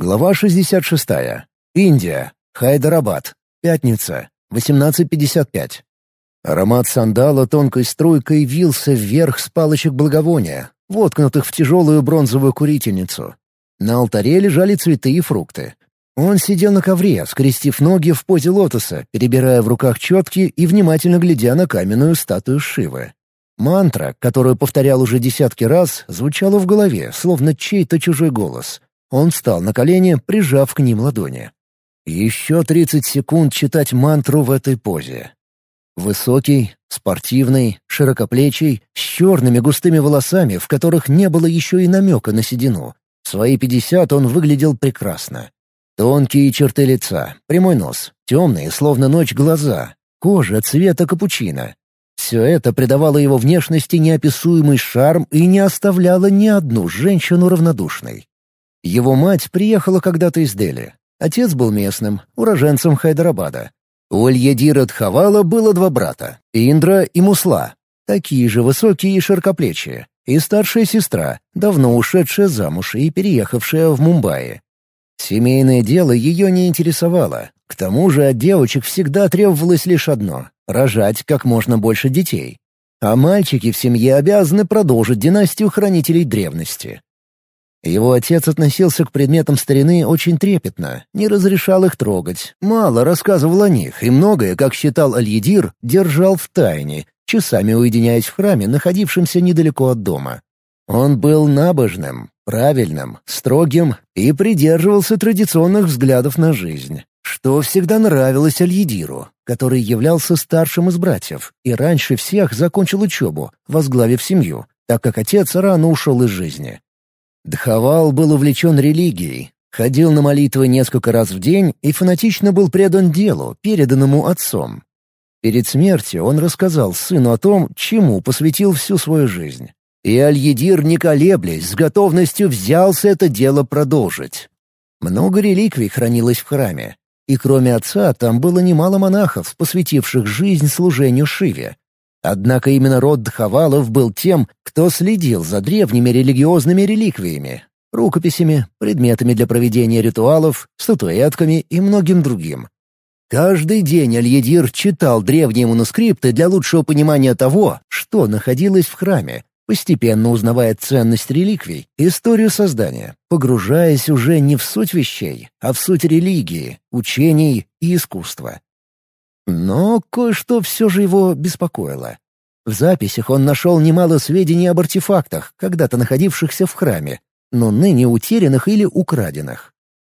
Глава 66. Индия. Хайдарабад. Пятница. 18.55. Аромат сандала тонкой струйкой вился вверх с палочек благовония, воткнутых в тяжелую бронзовую курительницу. На алтаре лежали цветы и фрукты. Он сидел на ковре, скрестив ноги в позе лотоса, перебирая в руках четки и внимательно глядя на каменную статую Шивы. Мантра, которую повторял уже десятки раз, звучала в голове, словно чей-то чужой голос — он встал на колени, прижав к ним ладони. Еще тридцать секунд читать мантру в этой позе. Высокий, спортивный, широкоплечий, с черными густыми волосами, в которых не было еще и намека на седину. Свои пятьдесят он выглядел прекрасно. Тонкие черты лица, прямой нос, темные, словно ночь, глаза, кожа цвета капучино. Все это придавало его внешности неописуемый шарм и не оставляло ни одну женщину равнодушной. Его мать приехала когда-то из Дели. Отец был местным, уроженцем Хайдарабада. У Альядира Дхавала было два брата — Индра и Мусла, такие же высокие и широкоплечие, и старшая сестра, давно ушедшая замуж и переехавшая в Мумбаи. Семейное дело ее не интересовало. К тому же от девочек всегда требовалось лишь одно — рожать как можно больше детей. А мальчики в семье обязаны продолжить династию хранителей древности. Его отец относился к предметам старины очень трепетно, не разрешал их трогать, мало рассказывал о них и многое, как считал Альедир, держал в тайне, часами уединяясь в храме, находившемся недалеко от дома. Он был набожным, правильным, строгим и придерживался традиционных взглядов на жизнь, что всегда нравилось Альедиру, который являлся старшим из братьев и раньше всех закончил учебу, возглавив семью, так как отец рано ушел из жизни. Дхавал был увлечен религией, ходил на молитвы несколько раз в день и фанатично был предан делу, переданному отцом. Перед смертью он рассказал сыну о том, чему посвятил всю свою жизнь. И Аль-Едир, не колеблясь, с готовностью взялся это дело продолжить. Много реликвий хранилось в храме, и кроме отца там было немало монахов, посвятивших жизнь служению Шиве, Однако именно род Дхавалов был тем, кто следил за древними религиозными реликвиями, рукописями, предметами для проведения ритуалов, статуэтками и многим другим. Каждый день Альедир читал древние манускрипты для лучшего понимания того, что находилось в храме, постепенно узнавая ценность реликвий, историю создания, погружаясь уже не в суть вещей, а в суть религии, учений и искусства. Но кое-что все же его беспокоило. В записях он нашел немало сведений об артефактах, когда-то находившихся в храме, но ныне утерянных или украденных.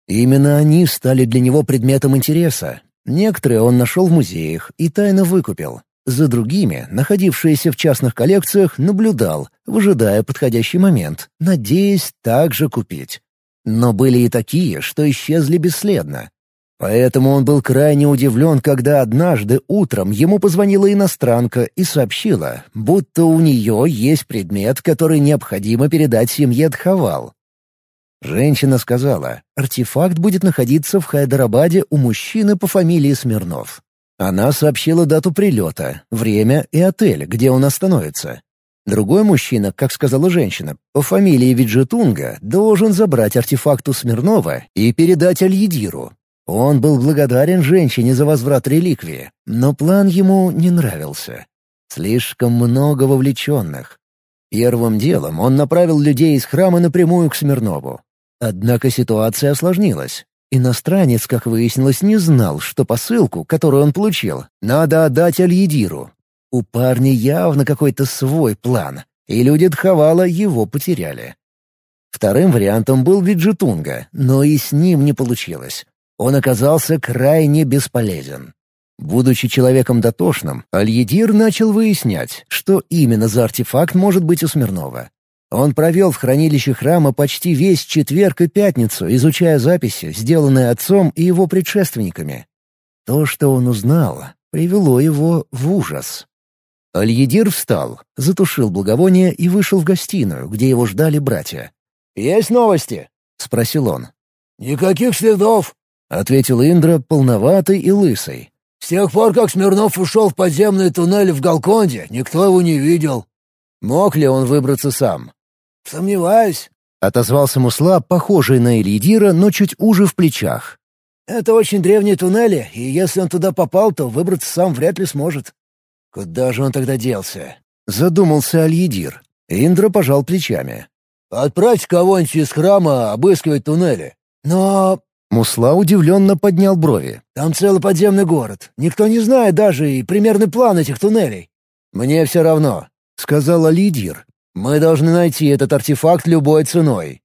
Именно они стали для него предметом интереса. Некоторые он нашел в музеях и тайно выкупил. За другими, находившиеся в частных коллекциях, наблюдал, выжидая подходящий момент, надеясь также купить. Но были и такие, что исчезли бесследно, Поэтому он был крайне удивлен, когда однажды утром ему позвонила иностранка и сообщила, будто у нее есть предмет, который необходимо передать семье Дхавал. Женщина сказала, артефакт будет находиться в Хайдарабаде у мужчины по фамилии Смирнов. Она сообщила дату прилета, время и отель, где он остановится. Другой мужчина, как сказала женщина, по фамилии Виджетунга, должен забрать артефакт у Смирнова и передать Альедиру, он был благодарен женщине за возврат реликвии, но план ему не нравился. Слишком много вовлеченных. Первым делом он направил людей из храма напрямую к Смирнову. Однако ситуация осложнилась. Иностранец, как выяснилось, не знал, что посылку, которую он получил, надо отдать Альедиру. У парня явно какой-то свой план, и люди Дхавала его потеряли. Вторым вариантом был Виджетунга, но и с ним не получилось он оказался крайне бесполезен. Будучи человеком дотошным, Альедир начал выяснять, что именно за артефакт может быть у Смирнова. Он провел в хранилище храма почти весь четверг и пятницу, изучая записи, сделанные отцом и его предшественниками. То, что он узнал, привело его в ужас. Альедир встал, затушил благовоние и вышел в гостиную, где его ждали братья. «Есть новости?» — спросил он. «Никаких следов», — ответил Индра, полноватый и лысый. «С тех пор, как Смирнов ушел в подземный туннель в Галконде, никто его не видел». Мог ли он выбраться сам? «Сомневаюсь. Отозвался Мусла, похожий на Эльидира, но чуть уже в плечах. «Это очень древние туннели, и если он туда попал, то выбраться сам вряд ли сможет. Куда же он тогда делся?» Задумался Альедир. Индра пожал плечами. «Отправь кого-нибудь из храма обыскивать туннели. Но...» Мусла удивленно поднял брови. «Там целый подземный город. Никто не знает даже и примерный план этих туннелей». «Мне все равно», — сказал Алидир. «Мы должны найти этот артефакт любой ценой.